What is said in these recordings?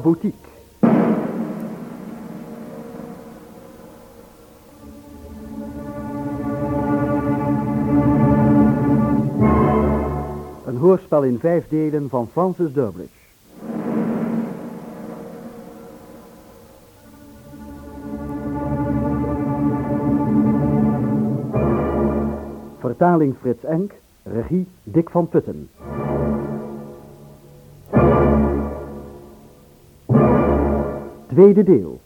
Boutique. Een hoorspel in vijf delen van Francis Durbridge. Vertaling Frits Enk, regie Dick van Putten. Tweede deel.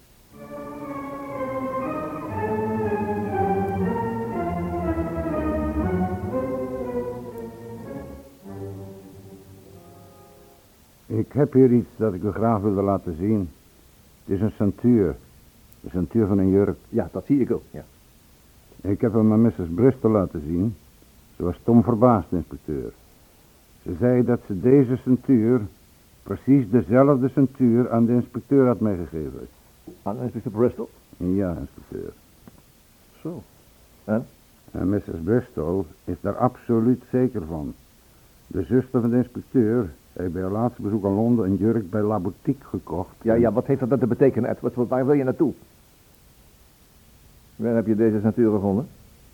Ik heb hier iets dat ik u graag wilde laten zien. Het is een centuur. De centuur van een jurk. Ja, dat zie ik ook, ja. Ik heb hem aan Mrs. Bristol laten zien. Ze was stom verbaasd, inspecteur. Ze zei dat ze deze centuur, precies dezelfde centuur, aan de inspecteur had meegegeven. Aan inspecteur Bristol? Ja, inspecteur. Zo. En? En Mrs. Bristol is daar absoluut zeker van. De zuster van de inspecteur heeft bij haar laatste bezoek aan Londen een jurk bij La Boutique gekocht. Ja, ja, wat heeft dat te betekenen, Edward? Waar wil je naartoe? Waar heb je deze centuur gevonden?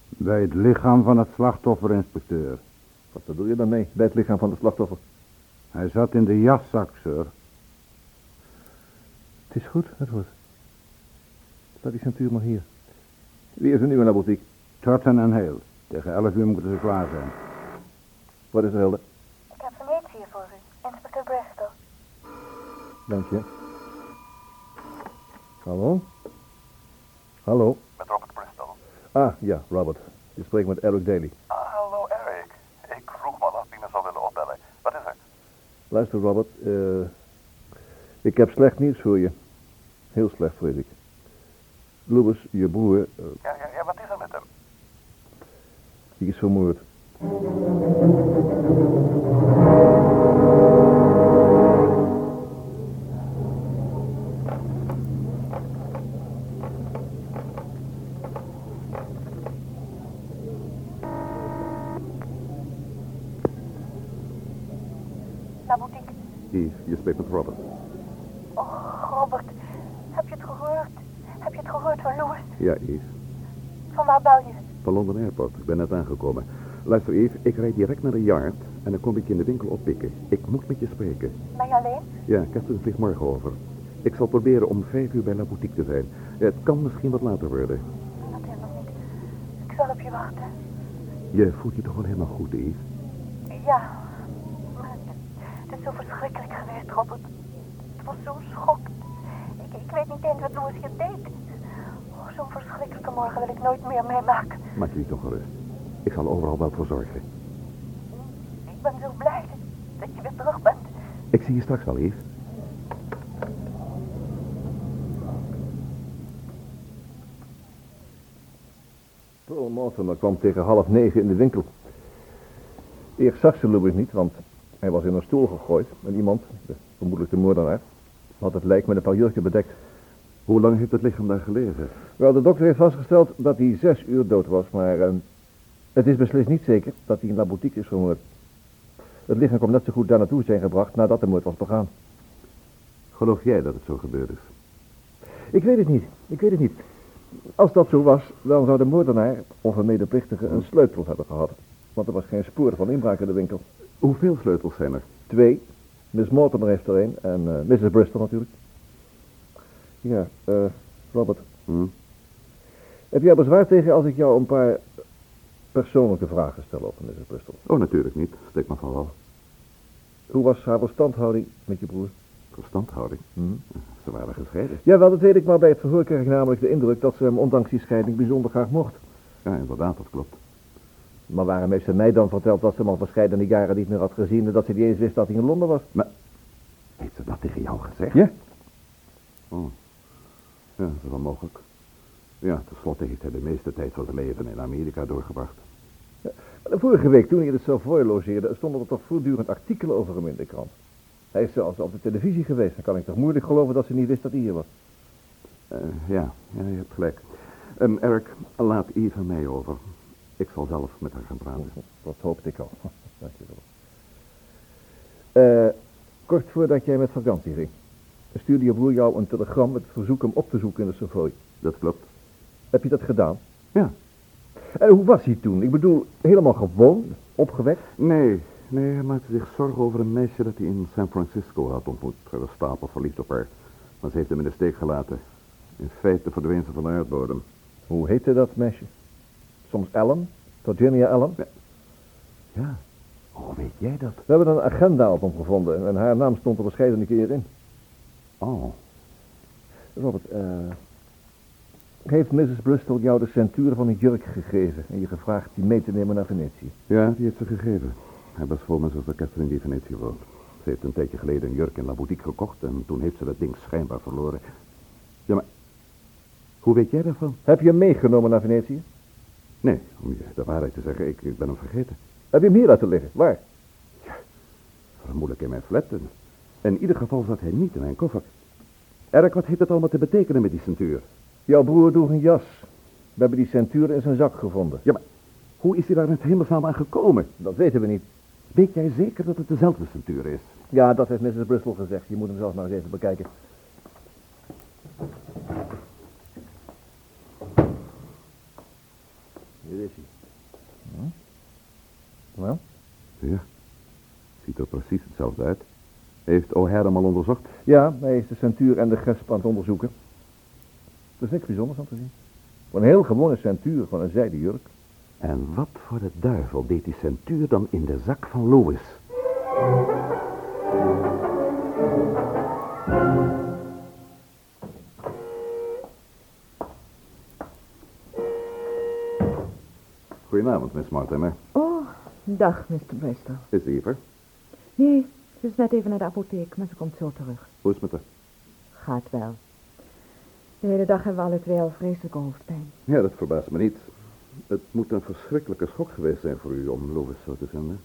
Bij het lichaam van het slachtoffer, inspecteur. Wat bedoel je daarmee, bij het lichaam van de slachtoffer? Hij zat in de jaszak, sir. Het is goed, Edward. Laat die centuur maar hier. Wie is er nu in de boutique? Turton en Hale. Tegen elf uur moeten ze klaar zijn. Wat is er, Hilde? Ik heb Venetië voor u, inspecteur Bristol. Dank je. Hallo? Hallo? Met Robert Bristol. Ah, ja, Robert. Je spreekt met Eric Daly. Ah, hallo Eric. Ik vroeg me al af wie me zou willen opbellen. Wat is er? Luister, Robert. eh, ik heb slecht nieuws voor je. Heel slecht, vrees ik. Louis, je broer, eh, Ja, ja, ja, wat is er met hem? die is vermoord. London Airport. Ik ben net aangekomen. Luister, Yves, ik rijd direct naar de yard en dan kom ik je in de winkel oppikken. Ik moet met je spreken. Ben je alleen? Ja, Catherine vliegt morgen over. Ik zal proberen om vijf uur bij La Boutique te zijn. Het kan misschien wat later worden. Dat helemaal niet. Ik zal op je wachten. Je voelt je toch wel helemaal goed, Yves? Ja. Maar het, is zo verschrikkelijk geweest, Robert. Het was zo'n schok. Ik, ik weet niet eens wat Louis hier deed. Oh, zo'n verschrikkelijke morgen wil ik nooit meer meemaken. Maak je niet toch gerust. Ik zal overal wel voor zorgen. Ik ben zo blij dat je weer terug bent. Ik zie je straks wel, Yves. Paul Mortimer kwam tegen half negen in de winkel. Eerst zag ze Louis niet, want hij was in een stoel gegooid. En iemand, de, vermoedelijk de moordenaar, had het lijk met een paar jurken bedekt. Hoe lang heeft het lichaam daar gelegen? Wel, de dokter heeft vastgesteld dat hij zes uur dood was, maar eh, het is beslist niet zeker dat hij in La Boutique is vermoord. Het lichaam kon net zo goed daar naartoe zijn gebracht nadat de moord was begaan. Geloof jij dat het zo gebeurd is? Ik weet het niet. Ik weet het niet. Als dat zo was, dan zou de moordenaar of een medeplichtige een sleutel hebben gehad. Want er was geen spoor van inbraak in de winkel. Hoeveel sleutels zijn er? Twee. Miss Mortimer heeft er een en eh, Mrs. Bristol natuurlijk. Ja, eh, Robert. Heb jij bezwaar tegen als ik jou een paar persoonlijke vragen stel over Mrs. Bristol? Oh, natuurlijk niet. Steek maar van wel. Hoe was haar verstandhouding met je broer? Verstandhouding. Ze waren gescheiden. Ja, wel, dat weet ik, maar bij het verhoor kreeg ik namelijk de indruk dat ze hem ondanks die scheiding bijzonder graag mocht. Ja, inderdaad, dat klopt. Maar waarom heeft ze mij dan verteld dat ze hem al verscheidene jaren niet meer had gezien en dat ze niet eens wist dat hij in Londen was? Maar, heeft ze dat tegen jou gezegd? Ja. Oh. Ja, dat is wel mogelijk. Ja, tenslotte heeft hij de meeste tijd van zijn leven in Amerika doorgebracht. Maar de vorige week, toen hij in het Savoy logeerde, stonden er toch voortdurend artikelen over hem in de krant. Hij is zelfs op de televisie geweest. Dan kan ik toch moeilijk geloven dat ze niet wist dat hij hier was. Eh, ja, ja, je hebt gelijk. Ehm Eric, laat Eve aan mij over. Ik zal zelf met haar gaan praten. Dat hoopte ik al. Dank je wel. Eh, kort voordat jij met vakantie ging. Stuurde je broer jou een telegram met het verzoek hem op te zoeken in de Savoy. Dat klopt. Heb je dat gedaan? Ja. En hoe was hij toen? Ik bedoel, helemaal gewoon, opgewekt? Nee, nee, hij maakte zich zorgen over een meisje dat hij in San Francisco had ontmoet. Hij was stapel verliefd op haar. Maar ze heeft hem in de steek gelaten. In feite verdween ze van de aardbodem. Hoe heette dat meisje? Soms Ellen? Virginia Ellen? Ja. Hoe weet jij dat? We hebben een agenda-album gevonden en haar naam stond er verschillende keer in. Oh, Robert, eh, heeft Mrs. Bristol jou de centuur van een jurk gegeven en je gevraagd die mee te nemen naar Venetië? ja, die heeft ze gegeven. Hij was voor mijn zuster Catherine die in Venetië woont. Ze heeft een tijdje geleden een jurk in La Boutique gekocht en toen heeft ze dat ding schijnbaar verloren. Ja, maar hoe weet jij daarvan? Heb je hem meegenomen naar Venetië? Nee, om je de waarheid te zeggen, ik, ik ben hem vergeten. Heb je hem hier laten liggen? Waar? Vermoedelijk in mijn flat. En in ieder geval zat hij niet in mijn koffer. Erk, wat heeft het allemaal te betekenen met die centuur? Jouw broer droeg een jas. We hebben die centuur in zijn zak gevonden. Ja, maar hoe is hij daar het hemelsnaam aan gekomen? Dat weten we niet. Weet jij zeker dat het dezelfde centuur is? Ja, dat heeft Mrs. Bristol gezegd. Je moet hem zelf maar eens even bekijken. Hier is hij. Hm? Nou? Ja, ziet er precies hetzelfde uit. Heeft O'Hare hem al onderzocht? Ja, hij is de centuur en de gesp aan het onderzoeken. Er is niks bijzonders aan te zien. Een heel gewone centuur van een zijden jurk. En wat voor de duivel deed die centuur dan in de zak van Louis? Goedenavond, Miss Mortimer. Oh, dag, Mr. Bristol. Is er? Nee, ze is net even naar de apotheek, maar ze komt zo terug. Hoe is het met haar? Gaat wel. De hele dag hebben we alle twee al vreselijke hoofdpijn. Ja, dat verbaast me niet. Het moet een verschrikkelijke schok geweest zijn voor u om Louis zo te vinden.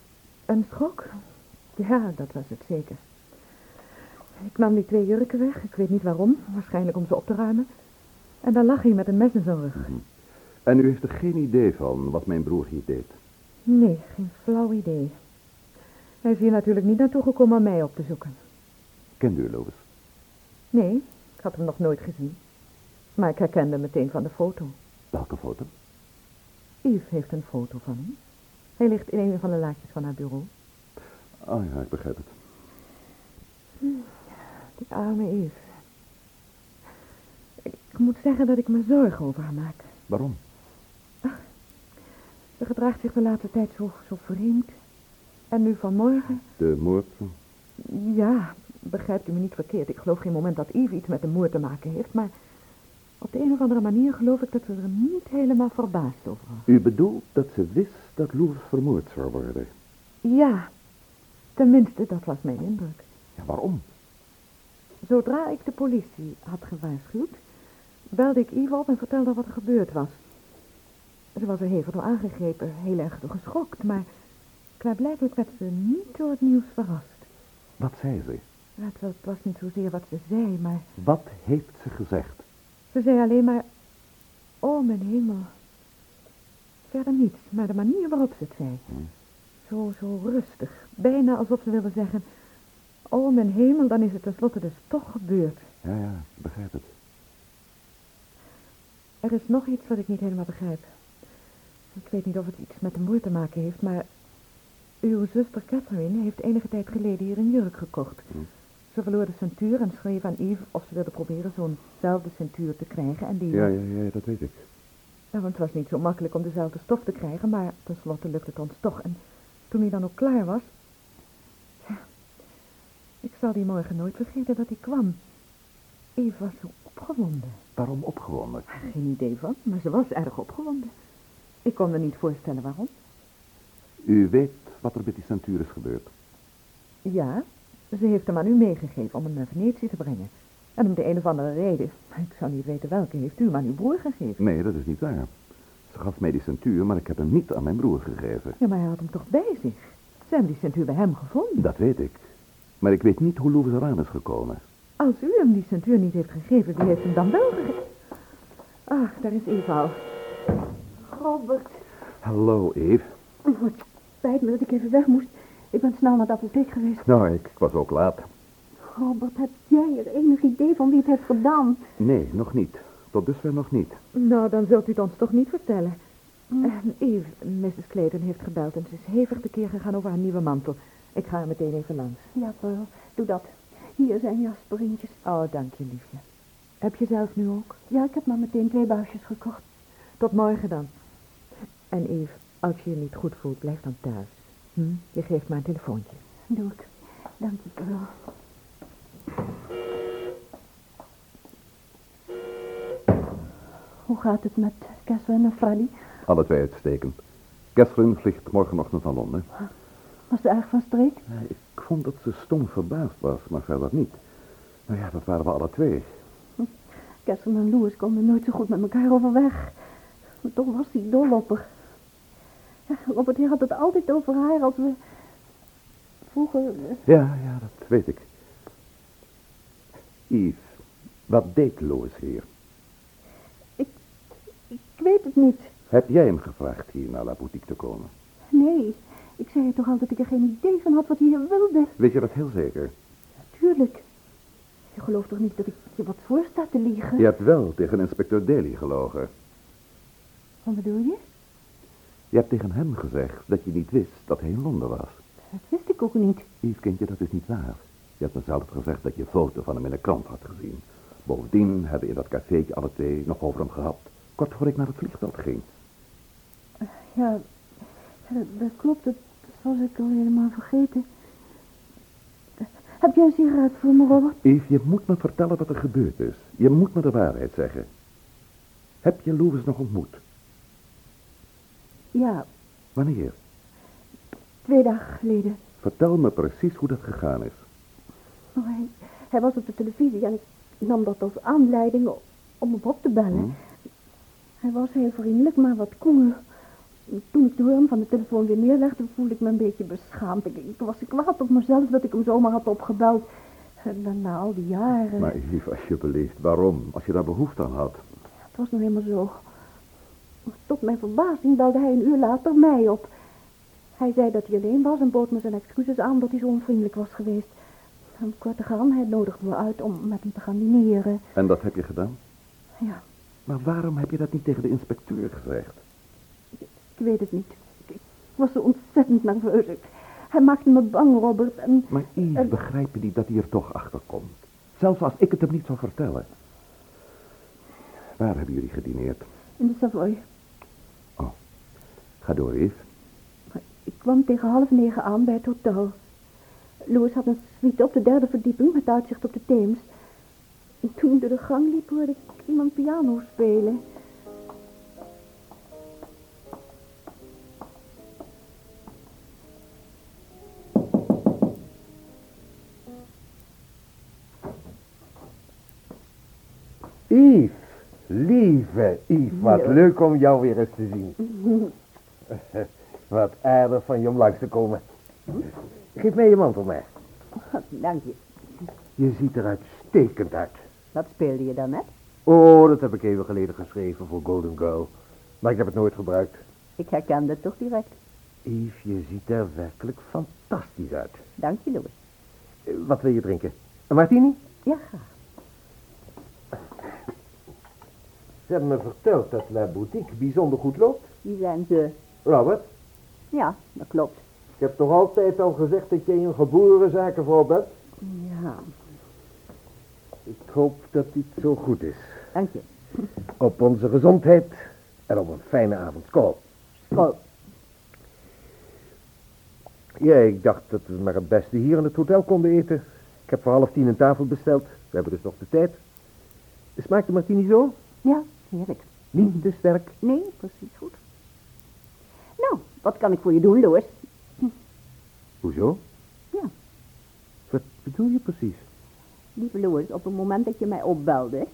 Een schok? Ja, dat was het zeker. Ik nam die twee jurken weg, ik weet niet waarom, waarschijnlijk om ze op te ruimen. En dan lag hij met een mes in zijn rug. En u heeft er geen idee van wat mijn broer hier deed? Nee, geen flauw idee. Hij is hier natuurlijk niet naartoe gekomen om mij op te zoeken. Kende u Louis? Nee, ik had hem nog nooit gezien. Maar ik herkende hem meteen van de foto. Welke foto? Yves heeft een foto van hem. Hij ligt in een van de laadjes van haar bureau. Oh ja, ik begrijp het. Die arme Yves. Ik moet zeggen dat ik me zorgen over haar maak. Waarom? Ze gedraagt zich de laatste tijd zo, zo vreemd. En nu vanmorgen... De moord? Ja, begrijpt u me niet verkeerd. Ik geloof geen moment dat Yves iets met de moord te maken heeft, maar... Op de een of andere manier geloof ik dat ze er niet helemaal verbaasd over was. U bedoelt dat ze wist dat Louis vermoord zou worden? Ja, tenminste, dat was mijn indruk. Ja, waarom? Zodra ik de politie had gewaarschuwd, belde ik Yves op en vertelde wat er gebeurd was. Ze was er hevig door aangegrepen, heel erg door geschokt, maar klaarblijkelijk werd ze niet door het nieuws verrast. Wat zei ze? Ja, het, was, niet zozeer wat ze zei, maar Wat heeft ze gezegd? ze zei alleen maar, oh mijn hemel. Verder niets, maar de manier waarop ze het zei. Zo, zo rustig, bijna alsof ze wilde zeggen, oh mijn hemel, dan is het tenslotte dus toch gebeurd. Ja, ja, begrijp het. Er is nog iets wat ik niet helemaal begrijp. Ik weet niet of het iets met de moord te maken heeft, maar uw zuster Catherine heeft enige tijd geleden hier een jurk gekocht. Ze verloor de centuur en schreef aan Yves of ze wilde proberen zo'nzelfde centuur te krijgen en die... Ja, ja, ja, dat weet ik. Ja, want het was niet zo makkelijk om dezelfde stof te krijgen, maar tenslotte lukte het ons toch. En toen hij dan ook klaar was... Ja, ik zal die morgen nooit vergeten dat hij kwam. Yves was zo opgewonden. Waarom opgewonden? Geen idee van, maar ze was erg opgewonden. Ik kon me niet voorstellen waarom. U weet wat er met die centuur is gebeurd. Ja, ze heeft hem aan u meegegeven om hem naar Venetië te brengen. En om de een of andere reden, ik zou niet weten welke, heeft u hem aan uw broer gegeven. Nee, dat is niet waar. Ze gaf mij die centuur, maar ik heb hem niet aan mijn broer gegeven. Ja, maar hij had hem toch bij zich? Ze hebben die centuur bij hem gevonden. Dat weet ik. Maar ik weet niet hoe Louis eraan is gekomen. Als u hem die centuur niet heeft gegeven, wie heeft hem dan wel gegeven? Ach, daar is Eva al. Robert, Hallo, Eve. Spijt me dat ik even weg moest. Ik ben snel naar de apotheek geweest. Nou, ik, ik was ook laat. Robert, heb jij er enig idee van wie het heeft gedaan? Nee, nog niet. Tot dusver nog niet. Nou, dan zult u het ons toch niet vertellen. En Eve, Mrs. Clayton heeft gebeld en ze is hevig tekeer gegaan over haar nieuwe mantel. Ik ga er meteen even langs. Ja, Pearl, doe dat. Hier zijn je aspirintjes. Oh, dank je, liefje. Heb je zelf nu ook? Ja, ik heb maar meteen twee buisjes gekocht. Tot morgen dan. En Eve, als je je niet goed voelt, blijf dan thuis. Hm? Je geeft maar een telefoontje. Doe ik. Dank je, Pearl. Hoe gaat het met Catherine en Freddy? Alle twee uitstekend. Catherine vliegt morgenochtend naar Londen. Was ze erg van streek? Ja, Ik vond dat ze stom verbaasd was, maar verder niet. Nou ja, dat waren we alle twee. Catherine en Louis konden nooit zo goed met elkaar overweg. Maar toch was hij dol op haar. Robert, hij had het altijd over haar als we... Vroeger... Ja, ja, dat weet ik. Yves, wat deed Louis hier? Ik weet het niet. Heb jij hem gevraagd hier naar La Boutique te komen? Nee, ik zei je toch al dat ik er geen idee van had wat hij hier wilde. Weet je dat heel zeker? Tuurlijk. Je gelooft toch niet dat ik je wat voor sta te liegen? Je hebt wel tegen inspecteur Daly gelogen. Wat bedoel je? Je hebt tegen hem gezegd dat je niet wist dat hij in Londen was. Dat wist ik ook niet. Yves, kindje, dat is niet waar. Je hebt me zelf gezegd dat je een foto van hem in de krant had gezien. Bovendien hebben we in dat cafeetje alle twee nog over hem gehad. Kort voor ik naar het vliegveld ging. Ja, dat, dat klopt. Dat was ik al helemaal vergeten. Heb jij een sigaret voor me, Robert? Yves, je moet me vertellen wat er gebeurd is. Je moet me de waarheid zeggen. Heb je Louis nog ontmoet? Ja, Wanneer? twee dagen geleden. Vertel me precies hoe dat gegaan is. Oh, hij, hij was op de televisie en ik nam dat als aanleiding om hem op te bellen. Hm? Hij was heel vriendelijk, maar wat koel. Toen ik de hoorn van de telefoon weer neerlegde, voelde ik me een beetje beschaamd. Ik, ik was kwaad op mezelf dat ik hem zomaar had opgebeld. En dan na al die jaren. Maar Yves, alsjeblieft, waarom? Als je daar behoefte aan had. Het was nog helemaal zo. Tot mijn verbazing belde hij een uur later mij op. Hij zei dat hij alleen was en bood me zijn excuses aan dat hij zo onvriendelijk was geweest. En kort te gaan, hij nodigde me uit om met hem te gaan dineren. En dat heb je gedaan? Ja, Maar waarom heb je dat niet tegen de inspecteur gezegd? ik weet het niet. Ik, ik was zo ontzettend nerveus. Hij maakte me bang, Robert. En Maar Yves, En- begrijp je niet dat hij er toch achter komt? Zelfs als ik het hem niet zou vertellen. Waar hebben jullie gedineerd? in de Savoy. Ga door, Yves. Ik kwam tegen half negen aan bij het hotel. Louis had een suite op de derde verdieping met uitzicht op de Theems. En toen ik door de gang liep, hoorde ik iemand piano spelen. Yves, lieve Yves, wat Ja. leuk om jou weer eens te zien. wat aardig van je om langs te komen. Geef mij je mantel maar. Dank je. Je ziet er uitstekend uit. Wat speelde je dan net? Oh, dat heb ik even geleden geschreven voor Golden Girl. Maar ik heb het nooit gebruikt. Ik herkende het toch direct. Yves, je ziet er werkelijk fantastisch uit. Dank je, Louis. Eh, Wat wil je drinken? Een martini? Ja, graag. Ze hebben me verteld dat La Boutique bijzonder goed loopt. Die zijn ze. Robert, Ja, dat klopt. ik heb toch altijd al gezegd dat je een geboren zakenvrouw bent? Ja, Ik hoop dat dit zo goed is. dank je. Op onze gezondheid en op een fijne avond. Skool. School. Ja, ik dacht dat we maar het beste hier in het hotel konden eten. Ik heb voor half tien een tafel besteld. We hebben dus nog de tijd. Smaakt de martini zo? Ja, heerlijk. Niet te sterk. Nee, precies goed. Nou, wat kan ik voor je doen, Louis? Hoezo? Ja. Wat bedoel je precies? Lieve Louis, op het moment dat je mij opbelde,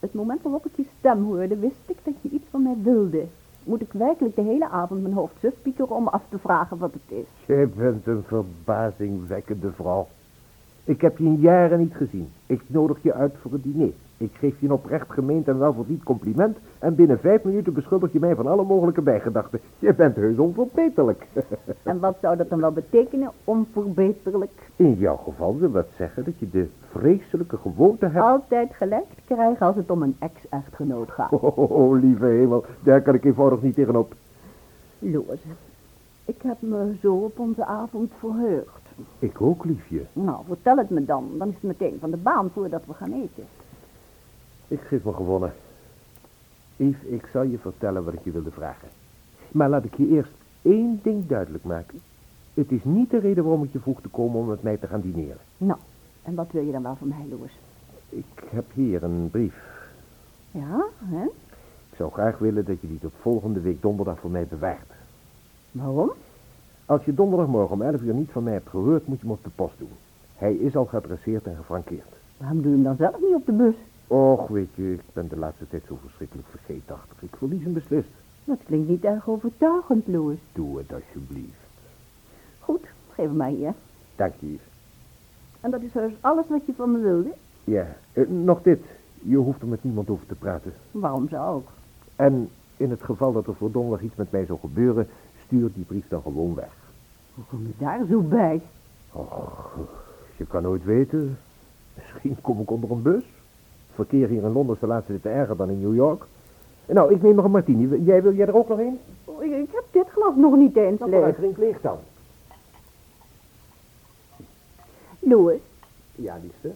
het moment waarop ik je stem hoorde, wist ik dat je iets van mij wilde. Moet ik werkelijk de hele avond mijn hoofd suf piekeren om af te vragen wat het is? Jij bent een verbazingwekkende vrouw. Ik heb je in jaren niet gezien. Ik nodig je uit voor een diner. Ik geef je een oprecht gemeend en welverdiend compliment... en binnen vijf minuten beschuldig je mij van alle mogelijke bijgedachten. Je bent heus onverbeterlijk. En wat zou dat dan wel betekenen, onverbeterlijk? In jouw geval wil dat zeggen dat je de vreselijke gewoonte hebt... Altijd gelijk te krijgen als het om een ex-echtgenoot gaat. Oh, oh, lieve hemel, daar kan ik eenvoudig niet tegenop. Loes, ik heb me zo op onze avond verheugd. Ik ook, liefje. Nou, vertel het me dan. Dan is het meteen van de baan voordat we gaan eten. Ik geef me gewonnen. Yves, ik zal je vertellen wat ik je wilde vragen. Maar laat ik je eerst één ding duidelijk maken. Het is niet de reden waarom ik je vroeg te komen om met mij te gaan dineren. Nou, en wat wil je dan wel van mij, Loes? Ik heb hier een brief. Ja, hè? Ik zou graag willen dat je die tot volgende week donderdag voor mij bewaart. Waarom? Als je donderdagmorgen om 11 uur niet van mij hebt gehoord, moet je hem op de post doen. Hij is al geadresseerd en gefrankeerd. Waarom doe je hem dan zelf niet op de bus? Och, weet je, ik ben de laatste tijd zo verschrikkelijk vergeetachtig. Ik verlies hem beslist. Dat klinkt niet erg overtuigend, Loes. Doe het alsjeblieft. Goed, geef hem maar hier. Dank je. En dat is heus alles wat je van me wilde? Ja, eh, nog dit. Je hoeft er met niemand over te praten. Waarom zou ook? En in het geval dat er voor donderdag iets met mij zou gebeuren, stuur die brief dan gewoon weg. Hoe kom je daar zo bij? Och, je kan nooit weten. Misschien kom ik onder een bus. Verkeer hier in Londen is de laatste tijd erger dan in New York. Nou, ik neem nog een martini. Jij wil jij er ook nog een? Oh, ik, ik heb dit glas nog niet eens leeg. vooruit, drink leeg dan. Loes? Ja, liefste.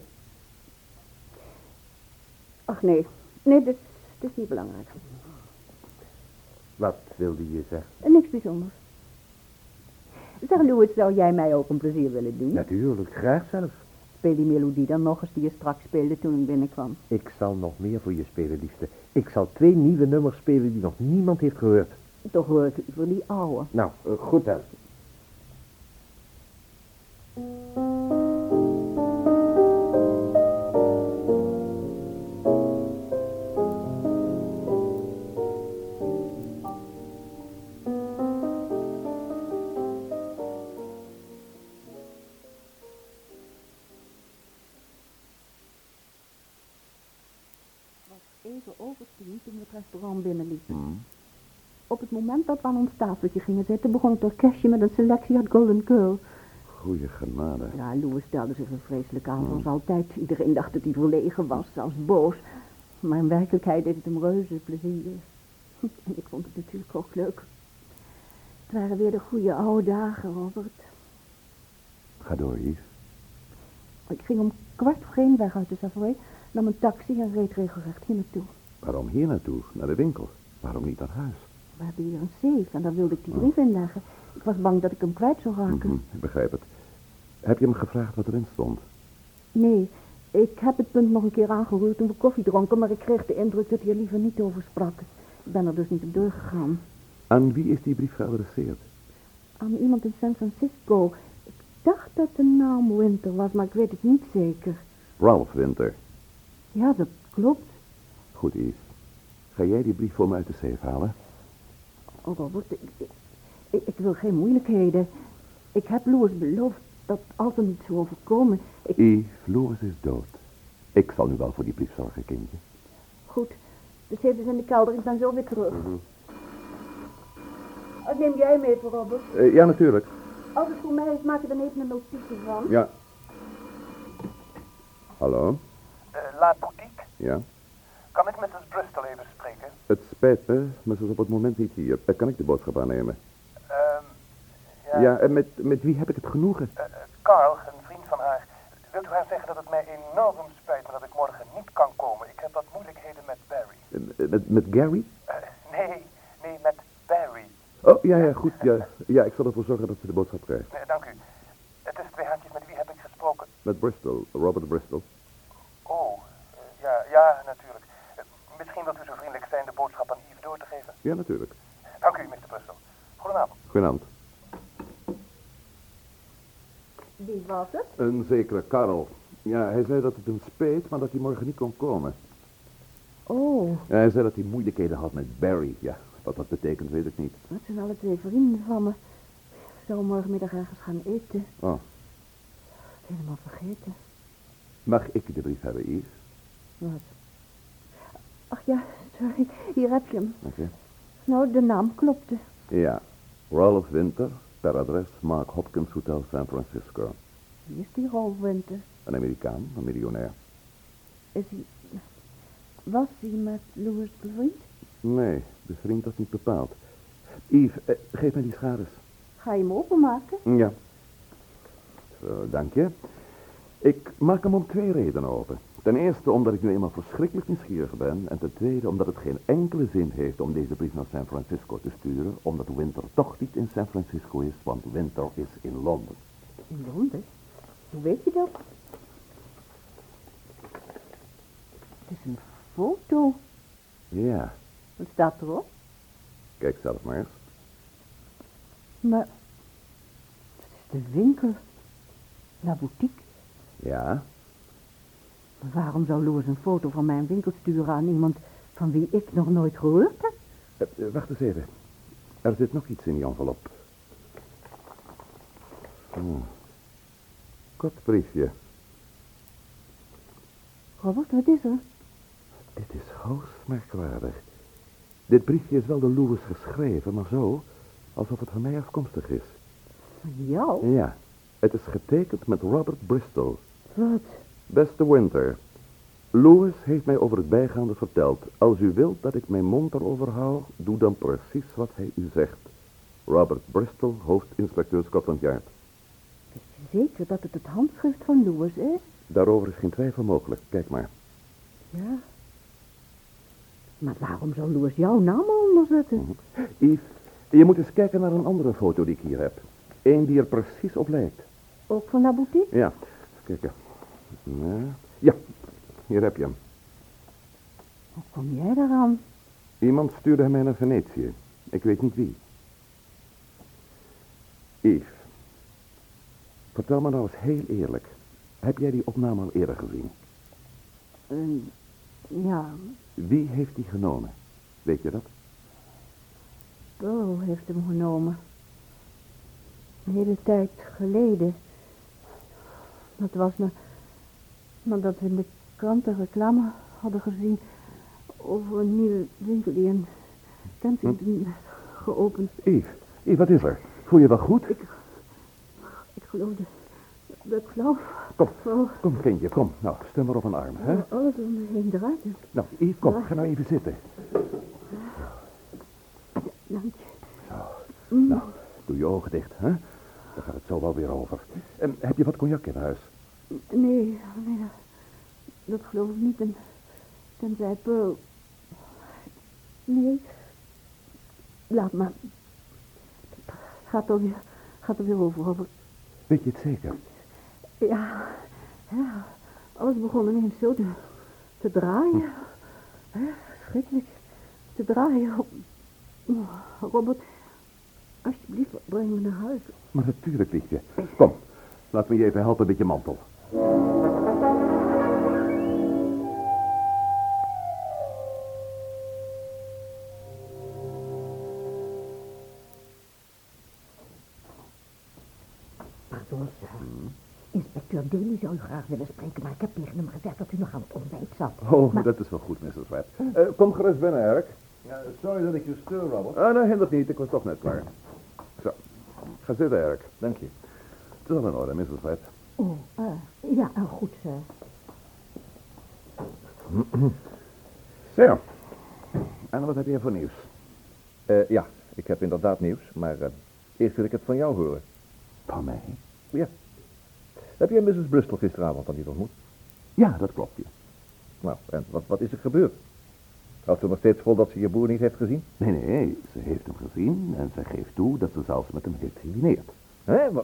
Ach nee, nee, dit, dit is niet belangrijk. Wat wilde je zeggen? En niks bijzonders. Zeg, Louis, zou jij mij ook een plezier willen doen? Natuurlijk, graag zelfs. Speel die melodie dan nog eens die je straks speelde toen ik binnenkwam. Ik zal nog meer voor je spelen, liefste. Ik zal twee nieuwe nummers spelen die nog niemand heeft gehoord. Toch hoor ik liever die oude. Nou, eh, goed dan. Restaurant binnenliepen. Hmm. Op het moment dat we aan ons tafeltje gingen zitten, begon het orkestje met een selectie uit Golden Girl. Goeie genade. Ja, Louis stelde zich er vreselijk aan, zoals altijd. Iedereen dacht dat hij verlegen was, zelfs boos. Maar in werkelijkheid deed het hem reuze plezier. En ik vond het natuurlijk ook leuk. Het waren weer de goede oude dagen, Robert. Ga door, Yves. Ik ging om kwart voor één weg uit de Savoy, nam een taxi en reed regelrecht hier naartoe. Waarom hier naartoe? Naar de winkel? Waarom niet naar huis? We hebben hier een safe en daar wilde ik die brief inleggen. Ik was bang dat ik hem kwijt zou raken. Mhm, ik begrijp het. Heb je hem gevraagd wat erin stond? Nee, ik heb het punt nog een keer aangeroerd toen we koffie dronken, maar ik kreeg de indruk dat hij er liever niet over sprak. Ik ben er dus niet op doorgegaan. Aan wie is die brief geadresseerd? Aan iemand in San Francisco. Ik dacht dat de naam Winter was, maar ik weet het niet zeker. Ralph Winter. Ja, dat klopt. Goed, Yves. Ga jij die brief voor me uit de safe halen? Oh, Robert, ik, ik, ik- wil geen moeilijkheden. Ik heb Louis beloofd dat als er niet zou overkomen, ik... Yves, Louis is dood. Ik zal nu wel voor die brief zorgen, kindje. Goed, de safe is in de kelder, ik ben zo weer terug. Wat neem jij mee voor Robert? Eh, ja, natuurlijk. Als het voor mij is, maak er dan even een notitie van. Ja. Hallo? Eh, La Boutique? Ja? Kan ik Mrs. Bristol even spreken? Het spijt me, maar ze is op het moment niet hier. Kan ik de boodschap aannemen? Ehm, ja, Ja, en met, met wie heb ik het genoegen? eh, eh, Carl, een vriend van haar. Wilt u haar zeggen dat het mij enorm spijt, maar dat ik morgen niet kan komen? Ik heb wat moeilijkheden met Barry. Eh, Met, met Gary? Nee, nee, met Barry. Oh, ja, ja, goed. Ja, ja, ik zal ervoor zorgen dat ze de boodschap krijgt. Nee, dank u. Het is twee haantjes, met wie heb ik gesproken? Met Bristol, Robert Bristol. Oh, eh, ja, ja, natuurlijk. Eh, misschien wilt u zo vriendelijk zijn de boodschap aan Yves door te geven? Ja, natuurlijk. Dank u, Mr. Bristol. Goedenavond. Goedenavond. Wie was het? Een zekere Karel. Ja, hij zei dat het hem speet, maar dat hij morgen niet kon komen. Oh, Ja, hij zei dat hij moeilijkheden had met Barry. Ja, wat dat betekent, weet ik niet. dat zijn alle twee vrienden van me. Ik zou morgenmiddag ergens gaan eten. Oh, Helemaal vergeten. mag ik de brief hebben, Yves? Wat? Ach ja, sorry. Hier heb je hem. Oké. Nou, de naam klopte. Ja, Ralph Winter, per adres Mark Hopkins Hotel San Francisco. Wie is die Rolf Winter? Een Amerikaan, een miljonair. Is hij... Was hij met Louis bevriend? Nee, bevriend dat niet bepaald. Yves, eh, geef me die schades. Ga je hem openmaken? Ja. Zo, dank je. Ik maak hem om twee redenen open. Ten eerste omdat ik nu eenmaal verschrikkelijk nieuwsgierig ben. En ten tweede omdat het geen enkele zin heeft om deze brief naar San Francisco te sturen. Omdat Winter toch niet in San Francisco is, want Winter is in Londen. In Londen? Hoe weet je dat? Het is een foto. Ja, Wat staat erop? kijk zelf maar eens. Maar... Het is de winkel. La boutique. Ja, waarom zou Louis een foto van mijn winkel sturen aan iemand van wie ik nog nooit gehoord heb? Eh, eh, wacht eens even. Er zit nog iets in die envelop. Oh. Kort briefje. Robert, wat is er? Het is hoogst merkwaardig. Dit briefje is wel door Louis geschreven, maar zo, alsof het van mij afkomstig is. Van jou? Ja, het is getekend met Robert Bristol. Wat? Beste Winter, Louis heeft mij over het bijgaande verteld. Als u wilt dat ik mijn mond erover hou, doe dan precies wat hij u zegt. Robert Bristol, hoofdinspecteur Scotland Yard. Is je zeker dat het het handschrift van Louis is? Daarover is geen twijfel mogelijk. Kijk maar. Ja. Maar waarom zou Louis jouw naam onder zetten? Yves, je moet eens kijken naar een andere foto die ik hier heb. Eén die er precies op lijkt. Ook van La Boutique? Ja, kijken. Ja, ja, hier heb je hem. Hoe kom jij daaraan? Iemand stuurde hem naar Venetië. Ik weet niet wie. Yves, vertel me nou eens heel eerlijk. Heb jij die opname al eerder gezien? Een- ja, Wie heeft die genomen? Weet je dat? Pearl heeft hem genomen. Een hele tijd geleden. Dat was na, nadat we in de kranten reclame hadden gezien over een nieuwe winkel die in Kensington geopend. Yves, Yves, wat is er? Voel je wel goed? Ik, ik geloofde dat ik geloof. Kom, Oh, kom kindje, kom. Nou, stem maar op een arm, hè? alles om me heen draait. Nou, Yves, kom, ga nou even zitten. Dank je. Nou, doe je ogen dicht, hè? Dan gaat het zo wel weer over. En heb je wat cognac in huis? Nee, nee, dat, dat geloof ik niet. En, tenzij Pearl... Nee, laat maar. Het gaat er weer, gaat er weer over, Robert. Weet je het zeker? Ja, ja, alles begon ineens zo te, te draaien. Hè, Verschrikkelijk. Te draaien. Robert, alsjeblieft, breng me naar huis. Maar natuurlijk, liefje. Kom, laat me je even helpen met je mantel. U graag willen spreken, maar ik heb tegen hem gezegd dat u nog aan het ontbijt zat. Oh, Maar- dat is wel goed, Mrs. Webb. Eh, kom gerust binnen, Eric. sorry dat ik je steur, Robert. Ah, nou, hindert niet. Ik was toch net klaar. Zo, ga zitten, Eric. Dank je. Het is al in orde, Mrs. Webb. Oh, eh, ja, eh, goed, sir. Zo. En wat heb je voor nieuws? Eh, ja, ik heb inderdaad nieuws, maar eh, eerst wil ik het van jou horen. Van mij? Ja. Heb jij Mrs. Bristol gisteravond dan niet ontmoet? Ja, dat klopt. Ja. Nou, en wat, wat is er gebeurd? Houdt ze nog steeds vol dat ze je broer niet heeft gezien? Nee, nee, ze heeft hem gezien en ze geeft toe dat ze zelfs met hem heeft gedineerd. Hé, wa-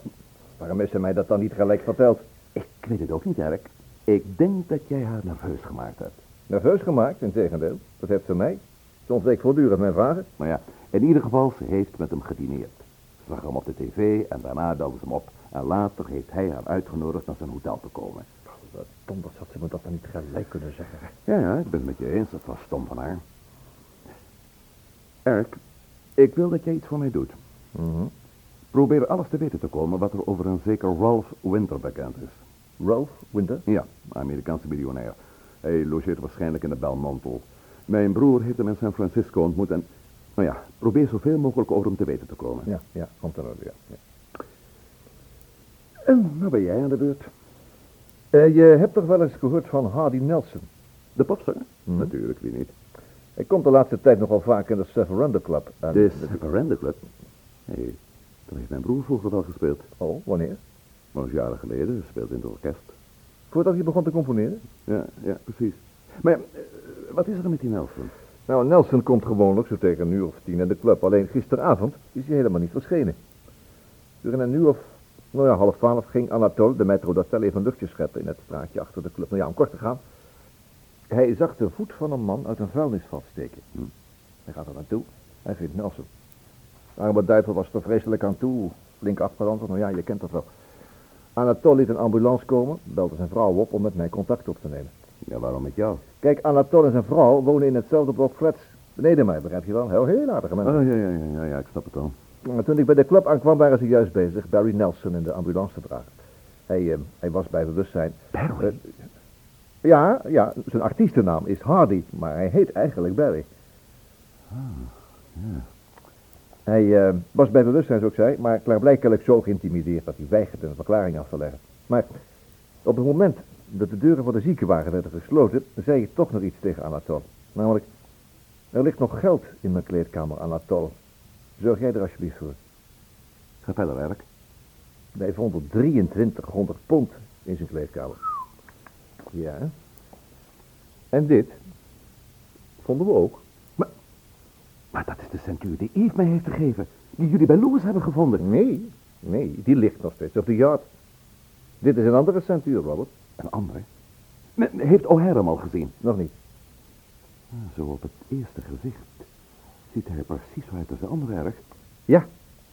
waarom heeft ze mij dat dan niet gelijk verteld? Ik weet het ook niet, Eric. Ik denk dat jij haar nerveus gemaakt hebt. Nerveus gemaakt, in tegendeel. Dat heeft ze mij. Ze ontweek voortdurend mijn vragen. Maar ja, in ieder geval, ze heeft met hem gedineerd. Ze zag hem op de tv en daarna belde ze hem op. En later heeft hij haar uitgenodigd naar zijn hotel te komen. Wat donders had ze me dat dan niet gelijk kunnen zeggen. Ja, ja, ik ben het met je eens. Dat was stom van haar. Eric, ik wil dat jij iets voor mij doet. Mhm. Probeer alles te weten te komen wat er over een zeker Ralph Winter bekend is. Ralph Winter? Ja, Amerikaanse miljonair. Hij logeert waarschijnlijk in de Belmontel. Mijn broer heeft hem in San Francisco ontmoet en... Nou ja, probeer zoveel mogelijk over hem te weten te komen. Ja, ja, komt er ja. ja. En nou ben jij aan de beurt. Eh, je hebt toch wel eens gehoord van Hardy Nelson? De popzanger? Mhm. Natuurlijk, wie niet. Hij komt de laatste tijd nogal vaak in de Severanda Club. En- De Severanda Club? Hé, hey, dan heeft mijn broer vroeger wel gespeeld. Oh, wanneer? Maar jaren geleden, speelde in het orkest. Voordat je begon te componeren? Ja, ja, precies. Maar eh, wat is er met die Nelson? Nou, Nelson komt gewoonlijk zo tegen een uur of tien in de club. Alleen gisteravond is hij helemaal niet verschenen. Tegen een uur of, nou ja, half twaalf ging Anatole, de metrodotel, even een luchtje scheppen in het straatje achter de club. Nou ja, om kort te gaan. Hij zag de voet van een man uit een vuilnisvat steken. Hm. Hij gaat er naartoe. Hij vindt Nelson. De arme duivel was er vreselijk aan toe. Flink afgerand. Nou ja, je kent dat wel. Anatole liet een ambulance komen, belde zijn vrouw op om met mij contact op te nemen. Ja, waarom met jou? Kijk, Anatole en zijn vrouw wonen in hetzelfde blok flats beneden mij, begrijp je wel? Heel, heel aardige mensen. Oh, ja, ja, ja, ja, ja, ik snap het al. Toen ik bij de club aankwam, waren ze juist bezig Barry Nelson in de ambulance te dragen. Hij, eh, hij was bij bewustzijn. Barry? Eh, ja, ja, zijn artiestennaam is Hardy, maar hij heet eigenlijk Barry. ja. Hij eh, was bij bewustzijn, zoals ik zei, maar klaarblijkelijk zo geïntimideerd dat hij weigerde een verklaring af te leggen. Maar op het moment dat de deuren voor de ziekenwagen werden gesloten, zei ik toch nog iets tegen Anatole. Namelijk, er ligt nog geld in mijn kleedkamer, Anatole. Zorg jij er alsjeblieft voor. Ga verder, werk. Hij vond er 2300 pond in zijn kleedkamer. Ja. En dit vonden we ook. Maar dat is de centuur die Yves mij heeft gegeven. Die jullie bij Louis hebben gevonden. Nee, nee, die ligt nog steeds op de yacht. Dit is een andere centuur, Robert. Een andere? Heeft O'Hare hem al gezien? Nog niet. Ah, Zo op het eerste gezicht ziet hij er precies uit als de andere erg. Ja,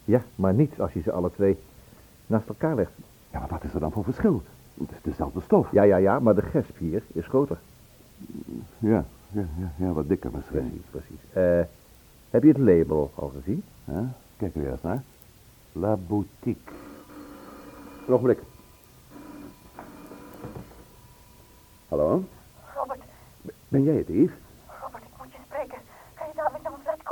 ja, maar niet als je ze alle twee naast elkaar legt. Ja, maar wat is er dan voor verschil? Het is dezelfde stof. Ja, ja, ja, maar de gesp hier is groter. Ja, ja, ja, ja wat dikker misschien. Precies, precies. Eh, heb je het label al gezien? Ja, kijk er eerst naar. La Boutique. Een ogenblik. Hallo? Robert, Ben jij het, Yves? Robert, ik moet je spreken. Ga je dadelijk naar mijn flat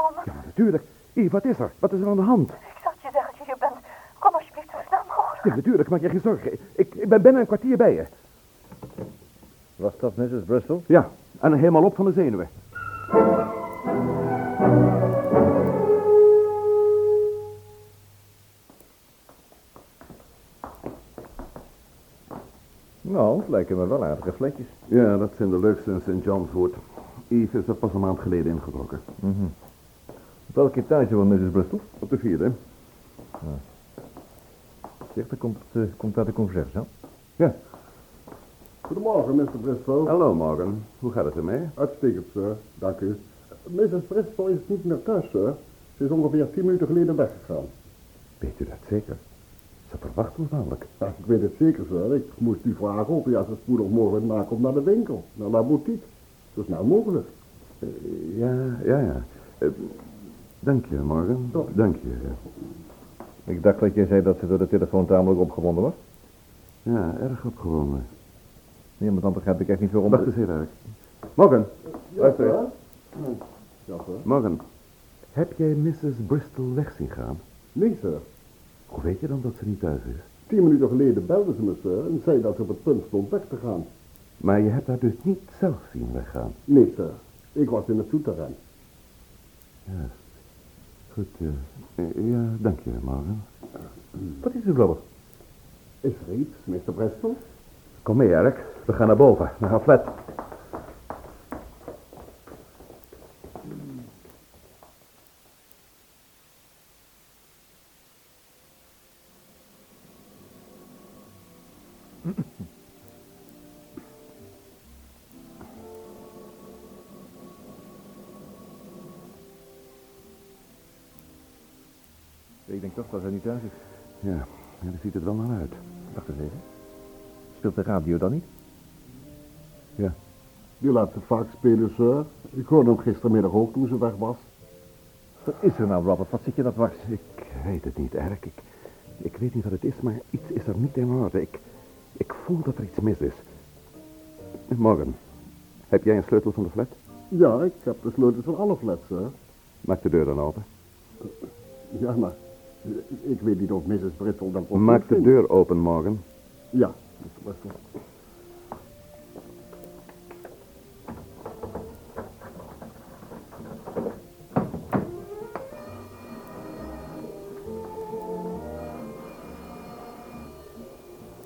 natuurlijk. Yves, wat is er? Wat is er aan de hand? Ik zal het je zeggen als je hier bent. Kom alsjeblieft zo snel mogelijk. Ja, natuurlijk. Maak je geen zorgen. Ik, ik ben binnen een kwartier bij je. Was dat Mrs. Bristol? Ja, en helemaal op van de zenuwen. Nou, het lijken me wel aardige vlekjes. Ja, dat zijn de leukste in St. John's Wood. Yves is er pas een maand geleden ingetrokken. Op welke etage van Mrs. Bristol? Op de vierde. Zeg, daar komt, eh, komt uit de conversatie, hè? Ja. Goedemorgen, Mr. Bristol. Hallo, Morgan. Hoe gaat het ermee? Uitstekend, sir. Dank u. Mrs. Bristol is niet meer thuis, sir. Ze is ongeveer tien minuten geleden weggegaan. Weet u dat zeker? Ze verwacht ons namelijk. Ja, ik weet het zeker, sir. Ik moest u vragen of u als het spoedig mogelijk maar komt naar de winkel, naar la boutique. Zo snel mogelijk. Eh, ja, ja, ja. Eh, dank je, Morgan. Toch. Dank je. Ik dacht dat jij zei dat ze door de telefoon tamelijk opgewonden was. Ja, erg opgewonden. Nee, maar dan begrijp ik echt niet waarom... Wacht eens even, Eric. Morgan, luister eens. Morgan, heb jij Mrs. Bristol weg zien gaan? Nee, sir. Hoe weet je dan dat ze niet thuis is? Tien minuten geleden belde ze me, sir, en zei dat ze op het punt stond weg te gaan. Maar je hebt haar dus niet zelf zien weggaan. Nee, sir. Ik was in het souterrain. Ja. Goed, eh, eh, ja, dank je, Morgan. Wat is er, Robert? Is er iets, Mr. Bristol? Kom mee, Eric. We gaan naar boven, naar haar flat. Hij niet thuis is. Ja, ja, daar ziet het wel naar uit. Wacht eens even. Speelt de radio dan niet? Ja. Die laat ze vaak spelen, sir. Ik hoorde hem gistermiddag ook toen ze weg was. Wat is er nou, Robert? Wat zit je dat dwars? Ik weet het niet, Eric. Ik, ik weet niet wat het is, maar iets is er niet in orde. Ik, ik voel dat er iets mis is. Morgan, heb jij een sleutel van de flat? Ja, ik heb de sleutels van alle flats, hè. Maak de deur dan open. Ja, maar ik weet niet of Mrs. Brittle dat ook Maak de deur open, Morgan. Ja, Mr. Bristol.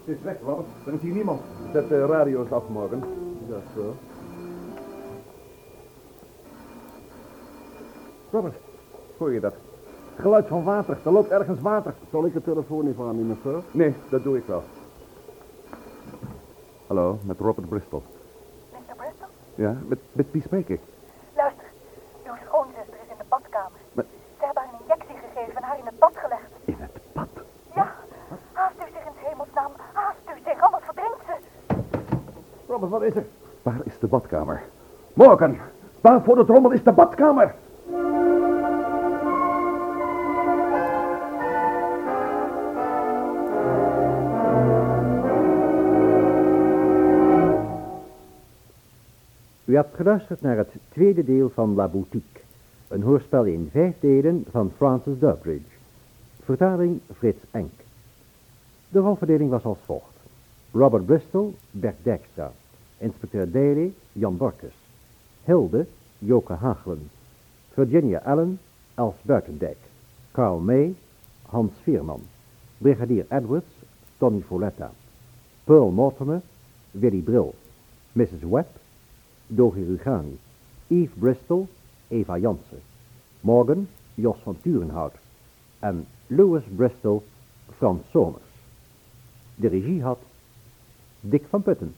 Het is weg, Robert. Er is hier niemand. Zet de radio's af, Morgan. Ja, zo. Robert, hoor je dat? Geluid van water. Er loopt ergens water. Zal ik de telefoon even aannemen, sir? Nee, dat doe ik wel. Hallo, met Robert Bristol. Mr. Bristol? Ja, met, met wie spreek ik? Luister, uw schoonzuster is in de badkamer. Maar- Ze hebben haar een injectie gegeven en haar in het bad gelegd. In het bad? Ja, haast u zich in hemelsnaam. Haast u zich, anders verdrinkt ze. Robert, wat is er? Waar is de badkamer? Morgan, waar voor de trommel is de badkamer? U hebt geluisterd naar het tweede deel van La Boutique. Een hoorspel in vijf delen van Francis Durbridge. Vertaling Frits Enk. De rolverdeling was als volgt. Robert Bristol, Bert Dijkstra. Inspecteur Daly, Jan Borkes. Hilde, Joke Hagelen. Virginia Allen, Els Buitendijk. Carl May, Hans Veerman. Brigadier Edwards, Tony Foletta. Pearl Mortimer, Willy Brill. Mrs. Webb, Dogi Rugani. Yves Bristol, Eva Jansen. Morgan, Jos van Turenhout. En Louis Bristol, Frans Somers. De regie had Dick van Putten.